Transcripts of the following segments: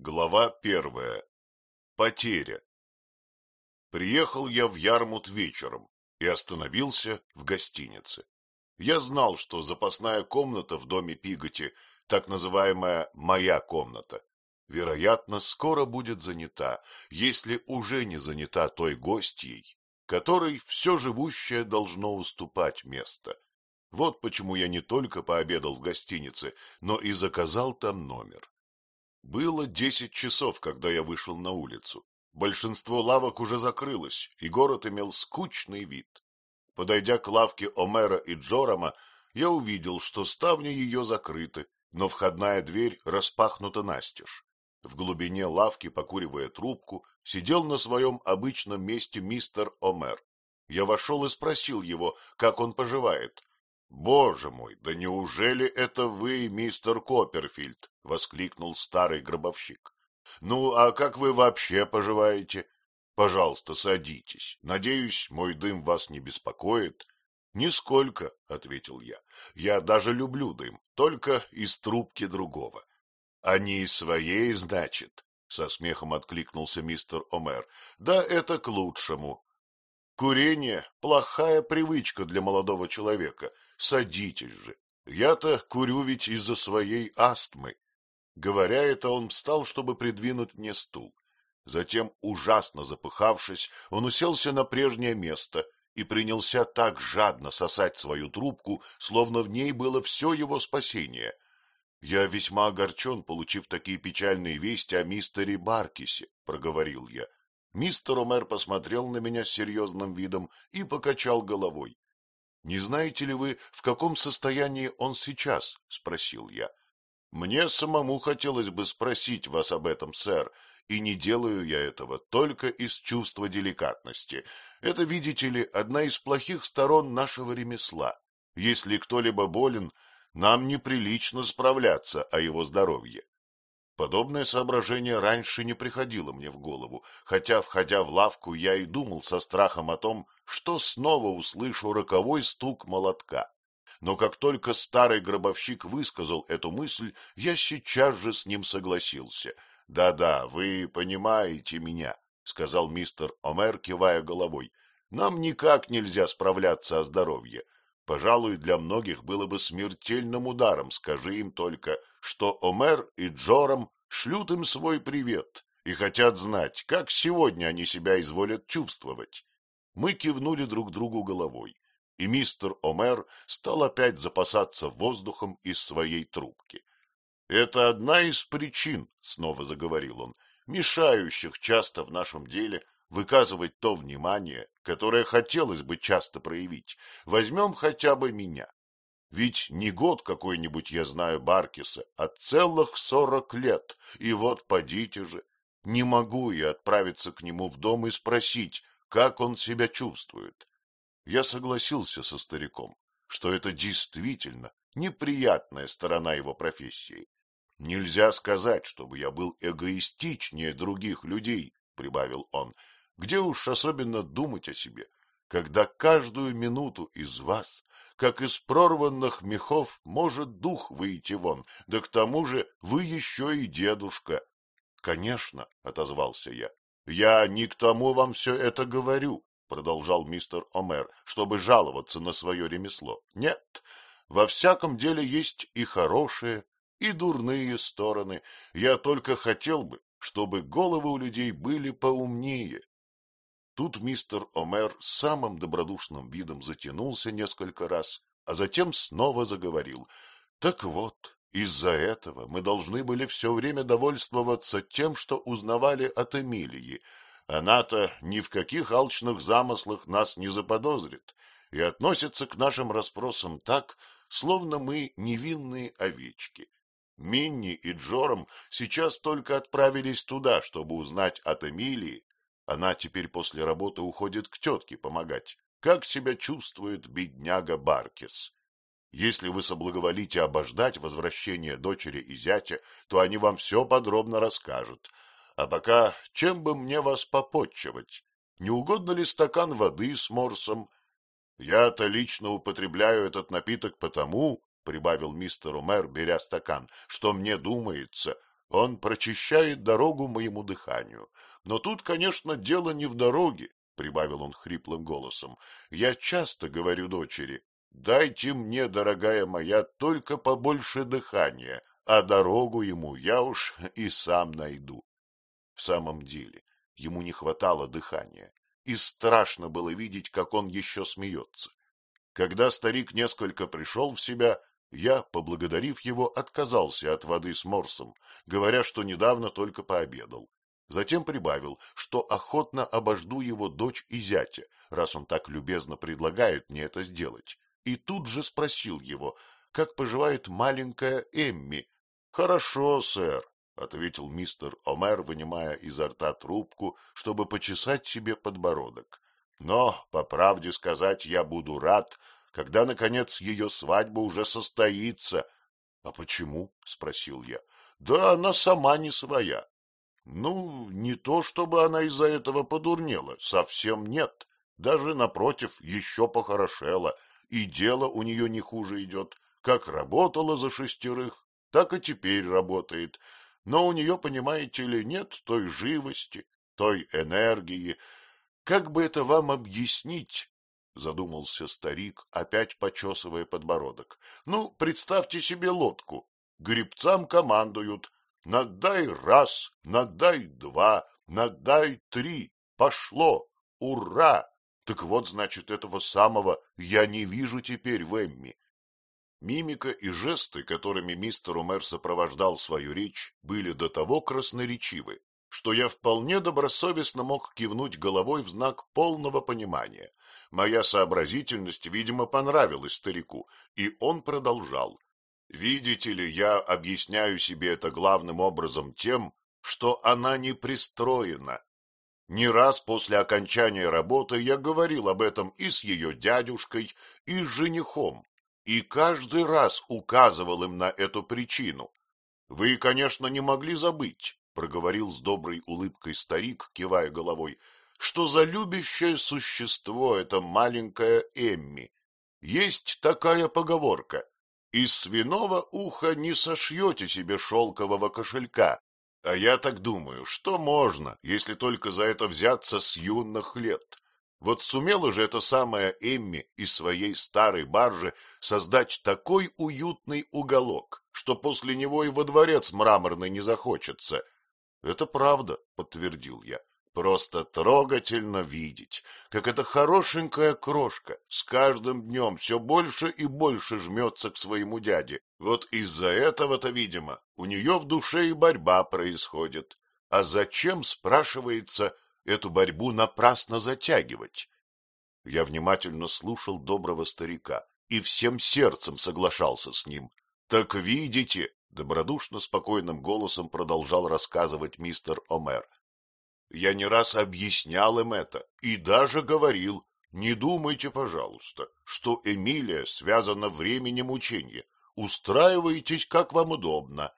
Глава первая. Потеря. Приехал я в Ярмут вечером и остановился в гостинице. Я знал, что запасная комната в доме Пиготи, так называемая «моя комната», вероятно, скоро будет занята, если уже не занята той гостьей, которой все живущее должно уступать место. Вот почему я не только пообедал в гостинице, но и заказал там номер. Было десять часов, когда я вышел на улицу. Большинство лавок уже закрылось, и город имел скучный вид. Подойдя к лавке Омера и Джорама, я увидел, что ставни ее закрыты, но входная дверь распахнута настежь. В глубине лавки, покуривая трубку, сидел на своем обычном месте мистер Омер. Я вошел и спросил его, как он поживает. — Боже мой, да неужели это вы, мистер Копперфильд? — воскликнул старый гробовщик. — Ну, а как вы вообще поживаете? Пожалуйста, садитесь. Надеюсь, мой дым вас не беспокоит. — Нисколько, — ответил я. — Я даже люблю дым, только из трубки другого. — не из своей, значит? — со смехом откликнулся мистер Омер. — Да это к лучшему. Курение — плохая привычка для молодого человека — Садитесь же. Я-то курю ведь из-за своей астмы. Говоря это, он встал, чтобы придвинуть мне стул. Затем, ужасно запыхавшись, он уселся на прежнее место и принялся так жадно сосать свою трубку, словно в ней было все его спасение. Я весьма огорчен, получив такие печальные вести о мистере Баркисе, — проговорил я. Мистер Омер посмотрел на меня с серьезным видом и покачал головой. Не знаете ли вы, в каком состоянии он сейчас? — спросил я. — Мне самому хотелось бы спросить вас об этом, сэр, и не делаю я этого только из чувства деликатности. Это, видите ли, одна из плохих сторон нашего ремесла. Если кто-либо болен, нам неприлично справляться о его здоровье. Подобное соображение раньше не приходило мне в голову, хотя, входя в лавку, я и думал со страхом о том, что снова услышу роковой стук молотка. Но как только старый гробовщик высказал эту мысль, я сейчас же с ним согласился. «Да — вы понимаете меня, — сказал мистер Омер, кивая головой. — Нам никак нельзя справляться о здоровье. Пожалуй, для многих было бы смертельным ударом, скажи им только, что Омер и Джорам шлют им свой привет и хотят знать, как сегодня они себя изволят чувствовать. Мы кивнули друг другу головой, и мистер Омер стал опять запасаться воздухом из своей трубки. — Это одна из причин, — снова заговорил он, — мешающих часто в нашем деле выказывать то внимание, которое хотелось бы часто проявить. Возьмем хотя бы меня. Ведь не год какой-нибудь я знаю Баркиса, а целых сорок лет, и вот подите же. Не могу я отправиться к нему в дом и спросить, как он себя чувствует. Я согласился со стариком, что это действительно неприятная сторона его профессии. Нельзя сказать, чтобы я был эгоистичнее других людей, — прибавил он, где уж особенно думать о себе, когда каждую минуту из вас, как из прорванных мехов, может дух выйти вон, да к тому же вы еще и дедушка. — Конечно, — отозвался я. — Я не к тому вам все это говорю, — продолжал мистер Омер, чтобы жаловаться на свое ремесло. — Нет, во всяком деле есть и хорошие, и дурные стороны. Я только хотел бы, чтобы головы у людей были поумнее, Тут мистер Омер самым добродушным видом затянулся несколько раз, а затем снова заговорил. — Так вот, из-за этого мы должны были все время довольствоваться тем, что узнавали от Эмилии. Она-то ни в каких алчных замыслах нас не заподозрит и относится к нашим расспросам так, словно мы невинные овечки. Минни и Джором сейчас только отправились туда, чтобы узнать от Эмилии, она теперь после работы уходит к тетке помогать. Как себя чувствует бедняга Баркис? Если вы соблаговолите обождать возвращения дочери и зятя, то они вам все подробно расскажут. А пока чем бы мне вас попотчевать? Не угодно ли стакан воды с морсом? Я-то лично употребляю этот напиток потому, — прибавил мистер Умер, беря стакан, — что мне думается, Он прочищает дорогу моему дыханию. Но тут, конечно, дело не в дороге, — прибавил он хриплым голосом. Я часто говорю дочери, дайте мне, дорогая моя, только побольше дыхания, а дорогу ему я уж и сам найду. В самом деле, ему не хватало дыхания, и страшно было видеть, как он еще смеется. Когда старик несколько пришел в себя, я, поблагодарив его, отказался от воды с морсом, говоря, что недавно только пообедал. Затем прибавил, что охотно обожду его дочь и зятя, раз он так любезно предлагает мне это сделать. И тут же спросил его, как поживает маленькая Эмми. — Хорошо, сэр, — ответил мистер Омер, вынимая изо рта трубку, чтобы почесать себе подбородок. — Но, по правде сказать, я буду рад, когда, наконец, ее свадьба уже состоится. — А почему? — спросил я. — Да она сама не своя. Ну, не то чтобы она из-за этого подурнела, совсем нет. Даже, напротив, еще похорошела, и дело у нее не хуже идет. Как работала за шестерых, так и теперь работает. Но у нее, понимаете ли, нет той живости, той энергии. Как бы это вам объяснить? Задумался старик, опять почесывая подбородок. Ну, представьте себе лодку. Гребцам командуют. Надай раз, надай два, надай три. Пошло. Ура! Так вот, значит, этого самого я не вижу теперь в Эмми. Мимика и жесты, которыми мистер Умер сопровождал свою речь, были до того красноречивы, что я вполне добросовестно мог кивнуть головой в знак полного понимания. Моя сообразительность, видимо, понравилась старику, и он продолжал. Видите ли, я объясняю себе это главным образом тем, что она не пристроена. Не раз после окончания работы я говорил об этом и с ее дядюшкой, и с женихом, и каждый раз указывал им на эту причину. Вы, конечно, не могли забыть, проговорил с доброй улыбкой старик, кивая головой, что за любящее существо это маленькая Эмми. Есть такая поговорка. Из свиного уха не сошьете себе шелкового кошелька. А я так думаю, что можно, если только за это взяться с юных лет. Вот сумела же эта самая Эмми из своей старой баржи создать такой уютный уголок, что после него и во дворец мраморный не захочется — это правда, подтвердил я. Просто трогательно видеть, как эта хорошенькая крошка с каждым днем все больше и больше жмется к своему дяде. Вот из-за этого-то, видимо, у нее в душе и борьба происходит. А зачем, спрашивается, эту борьбу напрасно затягивать? Я внимательно слушал доброго старика и всем сердцем соглашался с ним. Так видите, Добродушно спокойным голосом продолжал рассказывать мистер Омер. Я не раз объяснял им это и даже говорил, не думайте, пожалуйста, что Эмилия связана временем учения. Устраивайтесь, как вам удобно.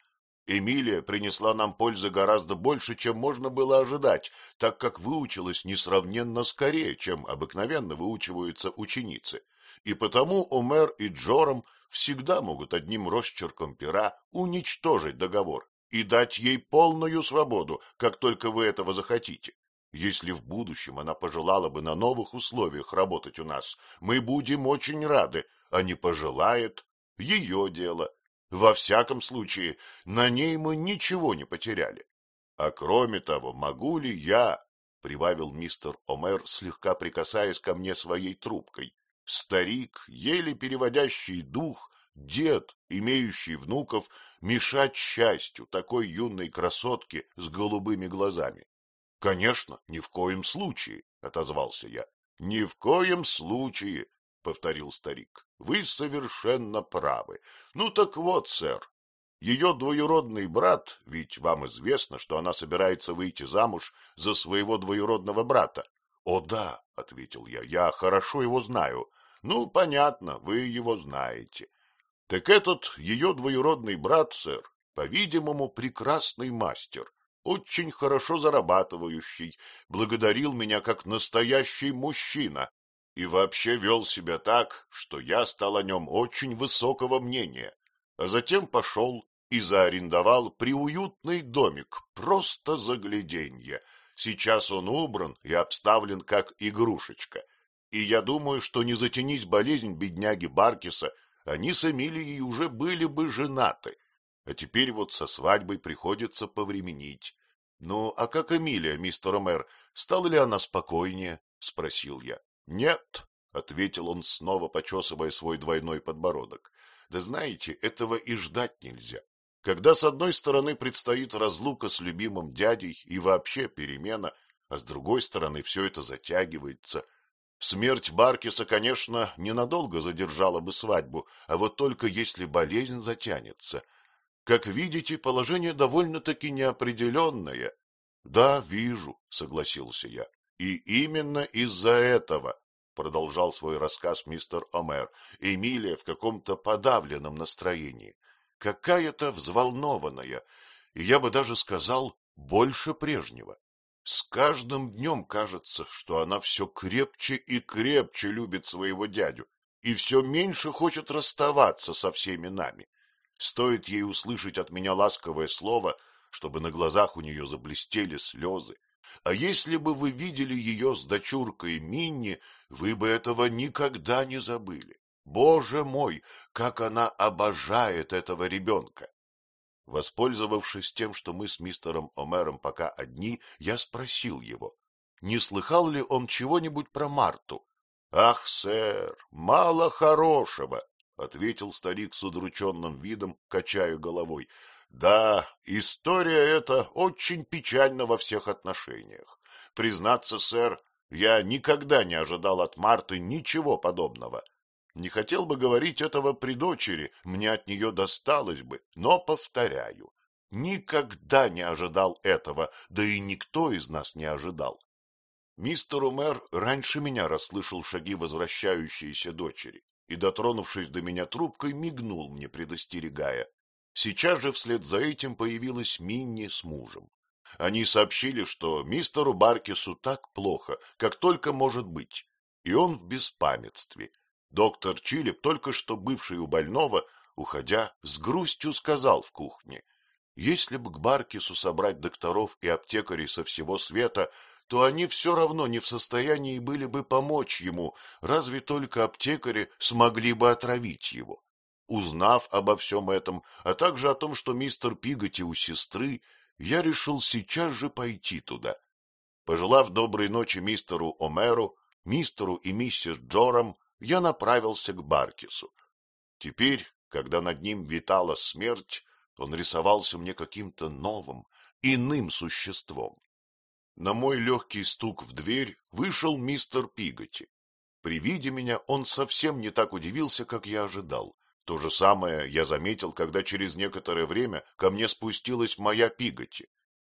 Эмилия принесла нам пользы гораздо больше, чем можно было ожидать, так как выучилась несравненно скорее, чем обыкновенно выучиваются ученицы. И потому Омер и Джорам всегда могут одним росчерком пера уничтожить договор и дать ей полную свободу, как только вы этого захотите. Если в будущем она пожелала бы на новых условиях работать у нас, мы будем очень рады, а не пожелает — ее дело. Во всяком случае, на ней мы ничего не потеряли. А кроме того, могу ли я, — прибавил мистер Омер, слегка прикасаясь ко мне своей трубкой, старик, еле переводящий дух, дед, имеющий внуков, мешать счастью такой юной красотке с голубыми глазами. — Конечно, ни в коем случае, — отозвался я. — Ни в коем случае, — повторил старик. — Вы совершенно правы. Ну так вот, сэр, ее двоюродный брат, ведь вам известно, что она собирается выйти замуж за своего двоюродного брата. — О да, — ответил я, — я хорошо его знаю. Ну, понятно, вы его знаете. Так этот ее двоюродный брат, сэр, по-видимому, прекрасный мастер, очень хорошо зарабатывающий, благодарил меня как настоящий мужчина и вообще вел себя так, что я стал о нем очень высокого мнения, а затем пошел и заарендовал приуютный домик, просто загляденье. Сейчас он убран и обставлен как игрушечка. И я думаю, что не затянись болезнь бедняги Баркиса, они с Эмилией уже были бы женаты. А теперь вот со свадьбой приходится повременить. — Ну, а как Эмилия, мистер Омер, стала ли она спокойнее? — спросил я. — Нет, — ответил он, снова почесывая свой двойной подбородок. — Да знаете, этого и ждать нельзя. Когда с одной стороны предстоит разлука с любимым дядей и вообще перемена, а с другой стороны все это затягивается. Смерть Баркиса, конечно, ненадолго задержала бы свадьбу, а вот только если болезнь затянется. Как видите, положение довольно-таки неопределенное. — Да, вижу, — согласился я. — И именно из-за этого, — продолжал свой рассказ мистер Омер, Эмилия в каком-то подавленном настроении — какая-то взволнованная, и я бы даже сказал, больше прежнего. С каждым днем кажется, что она все крепче и крепче любит своего дядю и все меньше хочет расставаться со всеми нами. Стоит ей услышать от меня ласковое слово, чтобы на глазах у нее заблестели слезы. А если бы вы видели ее с дочуркой Минни, вы бы этого никогда не забыли. Боже мой, как она обожает этого ребенка! Воспользовавшись тем, что мы с мистером Омером пока одни, я спросил его, не слыхал ли он чего-нибудь про Марту. — Ах, сэр, мало хорошего, — ответил старик с удрученным видом, качая головой. — Да, история эта очень печальна во всех отношениях. Признаться, сэр, я никогда не ожидал от Марты ничего подобного. Не хотел бы говорить этого при дочери, мне от нее досталось бы, но повторяю, никогда не ожидал этого, да и никто из нас не ожидал. Мистер Умер раньше меня расслышал шаги возвращающейся дочери и, дотронувшись до меня трубкой, мигнул мне, предостерегая. Сейчас же вслед за этим появилась Минни с мужем. Они сообщили, что мистеру Баркису так плохо, как только может быть, и он в беспамятстве, Доктор Чилип, только что бывший у больного, уходя, с грустью сказал в кухне, если бы к Баркису собрать докторов и аптекарей со всего света, то они все равно не в состоянии были бы помочь ему, разве только аптекари смогли бы отравить его. Узнав обо всем этом, а также о том, что мистер Пиготи у сестры, я решил сейчас же пойти туда. Пожелав доброй ночи мистеру Омеру, мистеру и миссис Джорам, я направился к Баркису. Теперь, когда над ним витала смерть, он рисовался мне каким-то новым, иным существом. На мой легкий стук в дверь вышел мистер Пиготи. При виде меня он совсем не так удивился, как я ожидал. То же самое я заметил, когда через некоторое время ко мне спустилась моя Пиготи.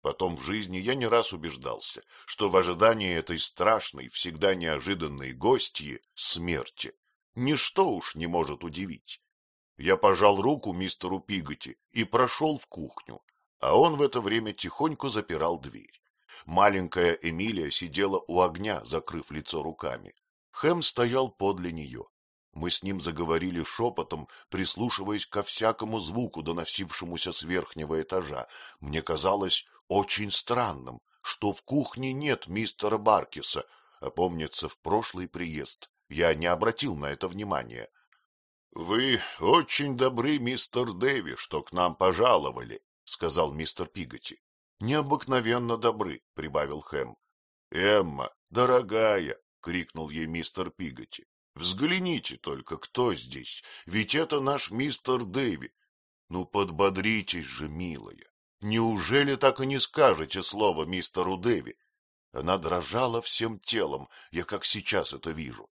Потом в жизни я не раз убеждался, что в ожидании этой страшной, всегда неожиданной гостьи смерти ничто уж не может удивить. Я пожал руку мистеру Пиготи и прошел в кухню, а он в это время тихонько запирал дверь. Маленькая Эмилия сидела у огня, закрыв лицо руками. Хэм стоял подле нее. Мы с ним заговорили шепотом, прислушиваясь ко всякому звуку, доносившемуся с верхнего этажа. Мне казалось, очень странным, что в кухне нет мистера Баркиса, а помнится, в прошлый приезд я не обратил на это внимания. — Вы очень добры, мистер Дэви, что к нам пожаловали, — сказал мистер Пиготи. — Необыкновенно добры, — прибавил Хэм. — Эмма, дорогая, — крикнул ей мистер Пиготи, — взгляните только, кто здесь, ведь это наш мистер Дэви. Ну, подбодритесь же, милая. Неужели так и не скажете слово мистеру Дэви? Она дрожала всем телом, я как сейчас это вижу.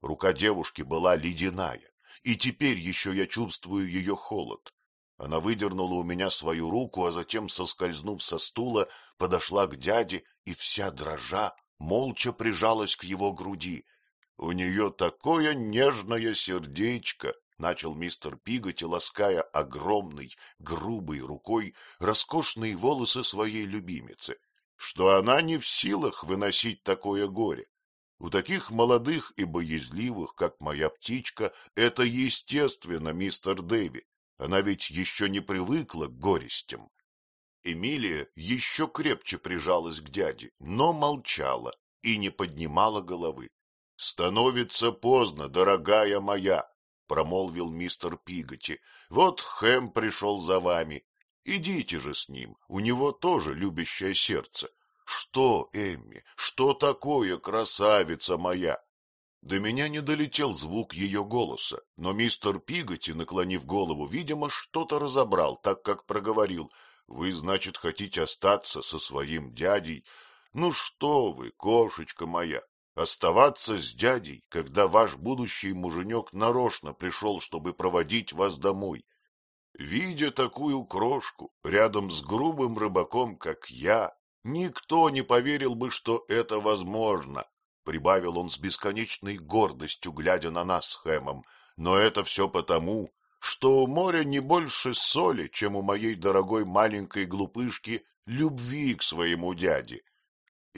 Рука девушки была ледяная, и теперь еще я чувствую ее холод. Она выдернула у меня свою руку, а затем, соскользнув со стула, подошла к дяде и вся дрожа молча прижалась к его груди. У нее такое нежное сердечко, — начал мистер Пиготи, лаская огромной, грубой рукой роскошные волосы своей любимицы, что она не в силах выносить такое горе. У таких молодых и боязливых, как моя птичка, это естественно, мистер Дэви. Она ведь еще не привыкла к горестям. Эмилия еще крепче прижалась к дяде, но молчала и не поднимала головы. — Становится поздно, дорогая моя, — промолвил мистер Пиготи. — Вот Хэм пришел за вами. Идите же с ним, у него тоже любящее сердце. Что, Эмми, что такое, красавица моя? До меня не долетел звук ее голоса, но мистер Пиготи, наклонив голову, видимо, что-то разобрал, так как проговорил. Вы, значит, хотите остаться со своим дядей? Ну что вы, кошечка моя, оставаться с дядей, когда ваш будущий муженек нарочно пришел, чтобы проводить вас домой. Видя такую крошку рядом с грубым рыбаком, как я, никто не поверил бы, что это возможно, — прибавил он с бесконечной гордостью, глядя на нас с Хэмом. Но это все потому, что у моря не больше соли, чем у моей дорогой маленькой глупышки любви к своему дяде. —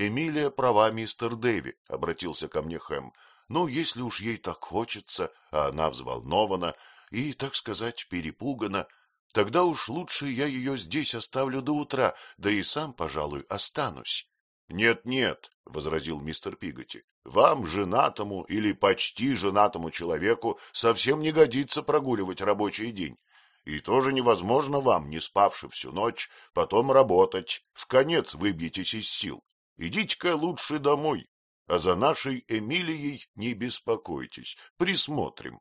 Эмилия права, мистер Дэви, — обратился ко мне Хэм. — Ну, если уж ей так хочется, а она взволнована, и, так сказать, перепугана, тогда уж лучше я ее здесь оставлю до утра, да и сам, пожалуй, останусь. «Нет, — Нет-нет, — возразил мистер Пиготи, — вам, женатому или почти женатому человеку, совсем не годится прогуливать рабочий день. И тоже невозможно вам, не спавши всю ночь, потом работать, в конец выбьетесь из сил. Идите-ка лучше домой, а за нашей Эмилией не беспокойтесь, присмотрим.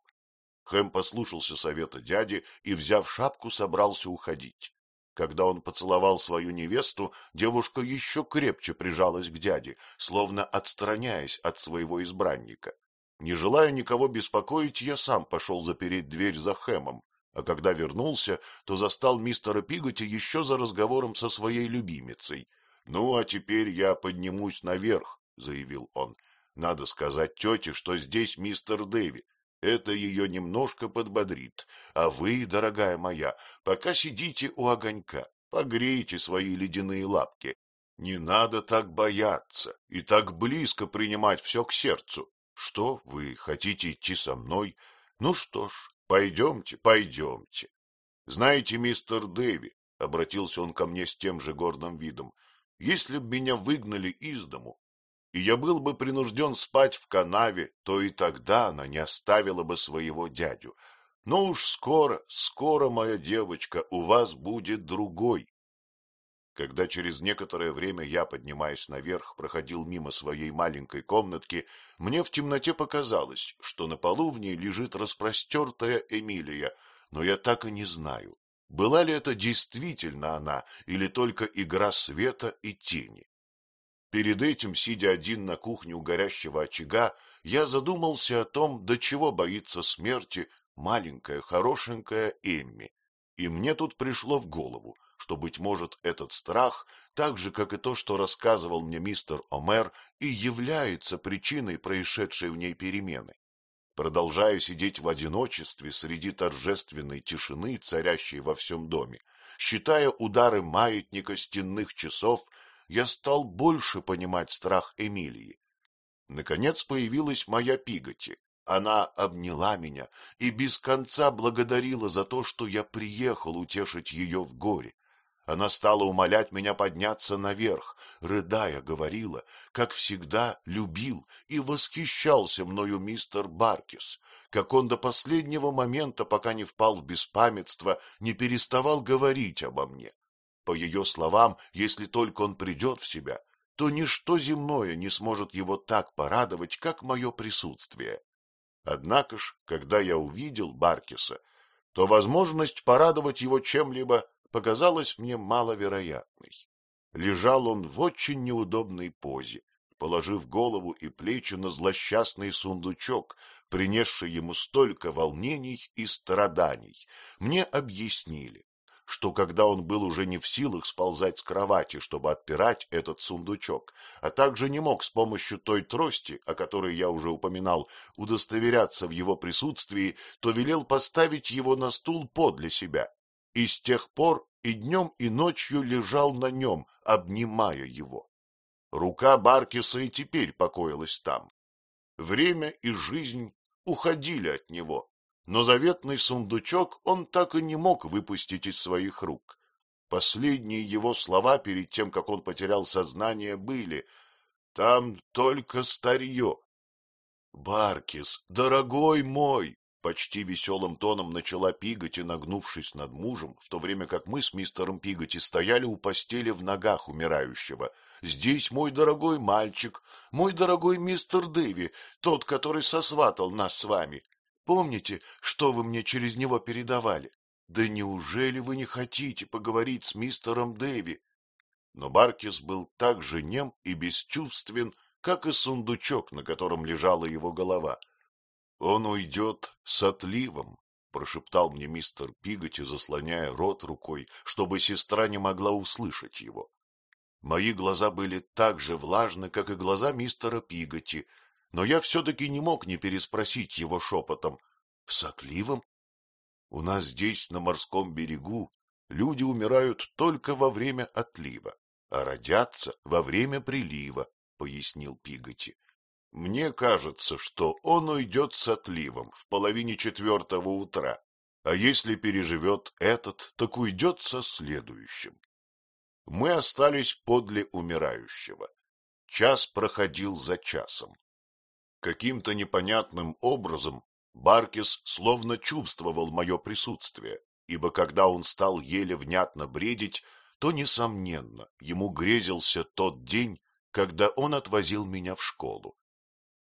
Хэм послушался совета дяди и, взяв шапку, собрался уходить. Когда он поцеловал свою невесту, девушка еще крепче прижалась к дяде, словно отстраняясь от своего избранника. Не желая никого беспокоить, я сам пошел запереть дверь за Хэмом, а когда вернулся, то застал мистера Пиготи еще за разговором со своей любимицей. — Ну, а теперь я поднимусь наверх, — заявил он. — Надо сказать тете, что здесь мистер Дэви, это ее немножко подбодрит. А вы, дорогая моя, пока сидите у огонька, погрейте свои ледяные лапки. Не надо так бояться и так близко принимать все к сердцу. Что, вы хотите идти со мной? Ну что ж, пойдемте, пойдемте. Знаете, мистер Дэви, — обратился он ко мне с тем же гордым видом, — если б меня выгнали из дому, и я был бы принужден спать в канаве, то и тогда она не оставила бы своего дядю. Но уж скоро, скоро, моя девочка, у вас будет другой. Когда через некоторое время я, поднимаясь наверх, проходил мимо своей маленькой комнатки, мне в темноте показалось, что на полу в ней лежит распростертая Эмилия, но я так и не знаю, была ли это действительно она или только игра света и тени. Перед этим, сидя один на кухне у горящего очага, я задумался о том, до чего боится смерти маленькая, хорошенькая Эмми. И мне тут пришло в голову, что, быть может, этот страх, так же, как и то, что рассказывал мне мистер Омер, и является причиной происшедшей в ней перемены. Продолжая сидеть в одиночестве среди торжественной тишины, царящей во всем доме, считая удары маятника стенных часов я стал больше понимать страх Эмилии. Наконец появилась моя Пиготи. Она обняла меня и без конца благодарила за то, что я приехал утешить ее в горе. Она стала умолять меня подняться наверх, рыдая, говорила, как всегда любил и восхищался мною мистер Баркис, как он до последнего момента, пока не впал в беспамятство, не переставал говорить обо мне. По ее словам, если только он придет в себя, то ничто земное не сможет его так порадовать, как мое присутствие. Однако ж, когда я увидел Баркиса, то возможность порадовать его чем-либо показалась мне маловероятной. Лежал он в очень неудобной позе, положив голову и плечи на злосчастный сундучок, принесший ему столько волнений и страданий. Мне объяснили, что когда он был уже не в силах сползать с кровати, чтобы отпирать этот сундучок, а также не мог с помощью той трости, о которой я уже упоминал, удостоверяться в его присутствии, то велел поставить его на стул подле себя. И с тех пор и днем, и ночью лежал на нем, обнимая его. Рука Баркиса и теперь покоилась там. Время и жизнь уходили от него, но заветный сундучок он так и не мог выпустить из своих рук. Последние его слова перед тем, как он потерял сознание, были «Там только старье». «Баркис, дорогой мой!» — почти веселым тоном начала Пиготи, нагнувшись над мужем, в то время как мы с мистером Пиготи стояли у постели в ногах умирающего. «Здесь мой дорогой мальчик, мой дорогой мистер Дэви, тот, который сосватал нас с вами. Помните, что вы мне через него передавали? Да неужели вы не хотите поговорить с мистером Дэви? Но Баркис был так же нем и бесчувствен, как и сундучок, на котором лежала его голова. — Он уйдет с отливом, — прошептал мне мистер Пиготи, заслоняя рот рукой, чтобы сестра не могла услышать его. Мои глаза были так же влажны, как и глаза мистера Пиготи, но я все-таки не мог не переспросить его шепотом. — С отливом? У нас здесь, на морском берегу, люди умирают только во время отлива, а родятся во время прилива, — пояснил Пиготи. Мне кажется, что он уйдет с отливом в половине четвертого утра, а если переживет этот, так уйдет со следующим. Мы остались подле умирающего. Час проходил за часом. Каким-то непонятным образом Баркис словно чувствовал мое присутствие, ибо когда он стал еле внятно бредить, то, несомненно, ему грезился тот день, когда он отвозил меня в школу. —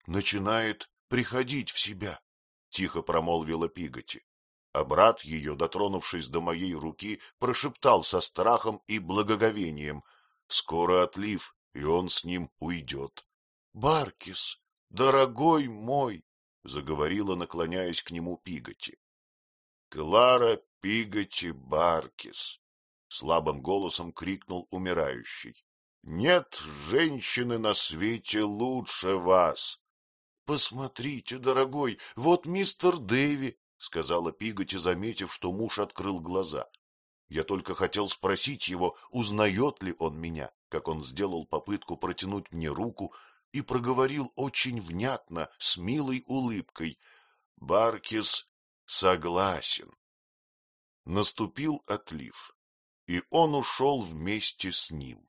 Начинает приходить в себя, — тихо промолвила Пиготи. А брат ее, дотронувшись до моей руки, прошептал со страхом и благоговением. — Скоро отлив, и он с ним уйдет. — Баркис, дорогой мой! — заговорила, наклоняясь к нему Пиготи. — Клара Пиготи Баркис! — слабым голосом крикнул умирающий. — Нет женщины на свете лучше вас. — Посмотрите, дорогой, вот мистер Дэви, — сказала Пиготи, заметив, что муж открыл глаза. Я только хотел спросить его, узнает ли он меня, как он сделал попытку протянуть мне руку, и проговорил очень внятно, с милой улыбкой. Баркис согласен. Наступил отлив, и он ушел вместе с ним.